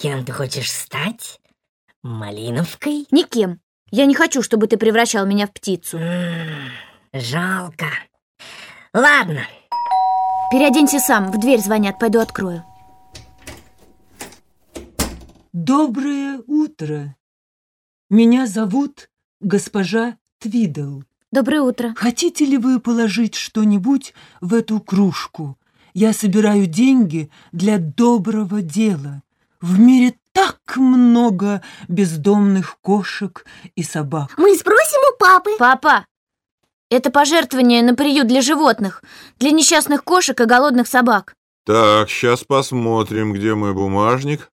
Кем ты хочешь стать? Малиновкой? Никем. Я не хочу, чтобы ты превращал меня в птицу. М, Жалко. Ладно, Переоденься сам, в дверь звонят, пойду открою. Доброе утро. Меня зовут госпожа Твидл. Доброе утро. Хотите ли вы положить что-нибудь в эту кружку? Я собираю деньги для доброго дела. В мире так много бездомных кошек и собак. Мы спросим у папы. Папа, это пожертвование на приют для животных, для несчастных кошек и голодных собак. Так, сейчас посмотрим, где мой бумажник.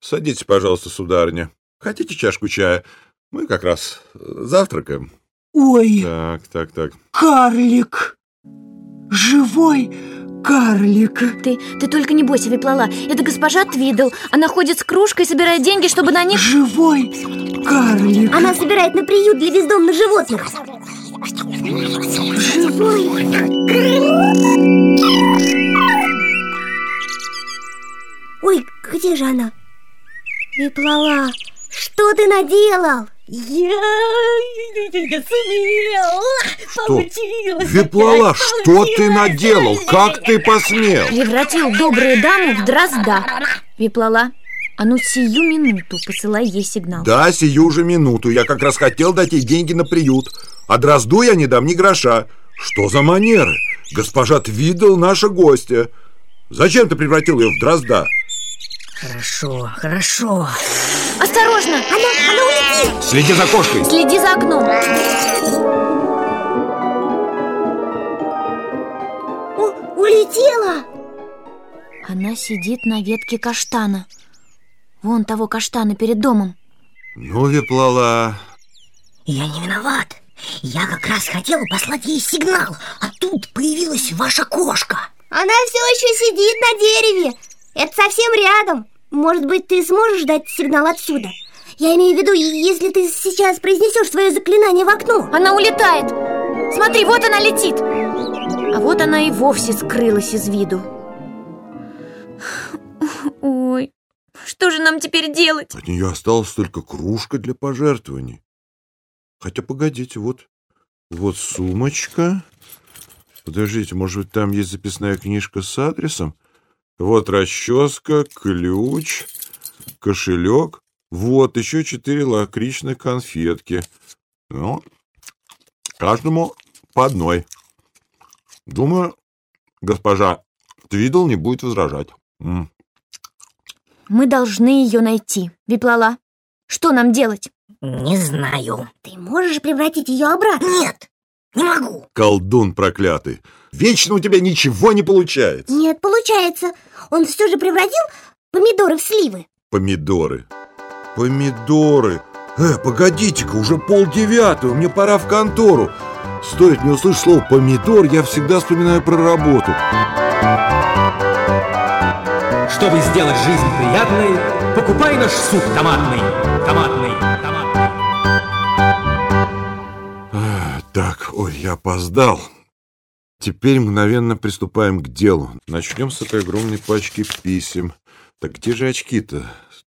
Садитесь, пожалуйста, сударыня. Хотите чашку чая? Мы как раз э, завтракаем. Ой, Так, так, так. карлик! Живой карлик! Ты, ты только не бойся, Виплала. Это госпожа Твидл. Она ходит с кружкой, собирает деньги, чтобы на них... Живой карлик! Она собирает на приют для бездомных животных. Живой. Ой, где же она? Виплала, что ты наделал? я сумел. Что? Виплала, что ты наделал? Как ты посмел? Превратил добрую даму в дрозда. Виплала, а ну сию минуту посылай ей сигнал. Да, сию же минуту. Я как раз хотел дать ей деньги на приют. А дрозду я не дам ни гроша. Что за манеры? Госпожа Твидл наша гостья. Зачем ты превратил ее в дрозда? Хорошо, хорошо. Осторожно! Она, она улетит. Следи за кошкой. Следи за окном. Улетела. Она сидит на ветке каштана. Вон того каштана перед домом. Ну, Виплала, Я не виноват. Я как раз хотел послать ей сигнал, а тут появилась ваша кошка. Она все еще сидит на дереве. Это совсем рядом. Может быть, ты сможешь дать сигнал отсюда? Я имею в виду, если ты сейчас произнесешь свое заклинание в окно. Она улетает. Смотри, вот она летит. А вот она и вовсе скрылась из виду. Ой, что же нам теперь делать? от нее осталась только кружка для пожертвований. Хотя, погодите, вот, вот сумочка. Подождите, может быть, там есть записная книжка с адресом? Вот расческа, ключ, кошелек. Вот еще четыре лакричных конфетки. Ну, каждому по одной. Думаю, госпожа Твидл не будет возражать. М. Мы должны ее найти. Виплала, что нам делать? Не знаю. Ты можешь превратить ее обратно? Нет, не могу. Колдун проклятый. Вечно у тебя ничего не получается. Нет, получается. Он все же превратил помидоры в сливы. Помидоры. Помидоры. Э, погодите-ка, уже полдевятого, мне пора в контору. Стоит мне услышать слово «помидор», я всегда вспоминаю про работу. Чтобы сделать жизнь приятной, покупай наш суп томатный. Томатный, томатный. Так, ой, я опоздал. Теперь мгновенно приступаем к делу. Начнем с этой огромной пачки писем. Так где же очки-то?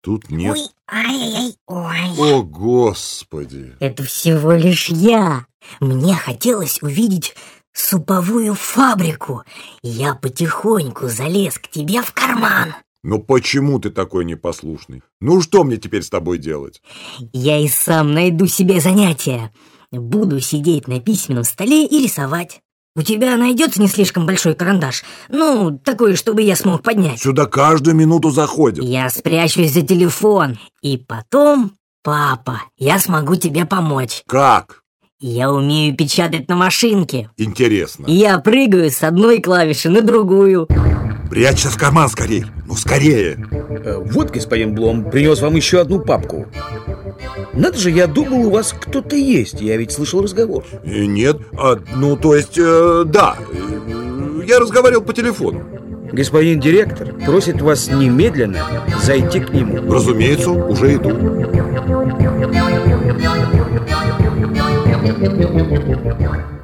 Тут нет. Ой, ай-яй-яй, ой. О, Господи! Это всего лишь я. Мне хотелось увидеть суповую фабрику. Я потихоньку залез к тебе в карман. Ну почему ты такой непослушный? Ну что мне теперь с тобой делать? Я и сам найду себе занятие. Буду сидеть на письменном столе и рисовать. У тебя найдется не слишком большой карандаш? Ну, такой, чтобы я смог поднять. Сюда каждую минуту заходят. Я спрячусь за телефон. И потом, папа, я смогу тебе помочь. Как? Я умею печатать на машинке. Интересно. Я прыгаю с одной клавиши на другую. Прячься в карман скорее. Ну, скорее. Э, Вот, господин Блом, принес вам еще одну папку. Надо же, я думал, у вас кто-то есть. Я ведь слышал разговор. Э, Нет, а, ну, то есть, э, да. Я разговаривал по телефону. Господин директор просит вас немедленно зайти к нему. Разумеется, уже иду. よよよよよよよよよよよよよよよ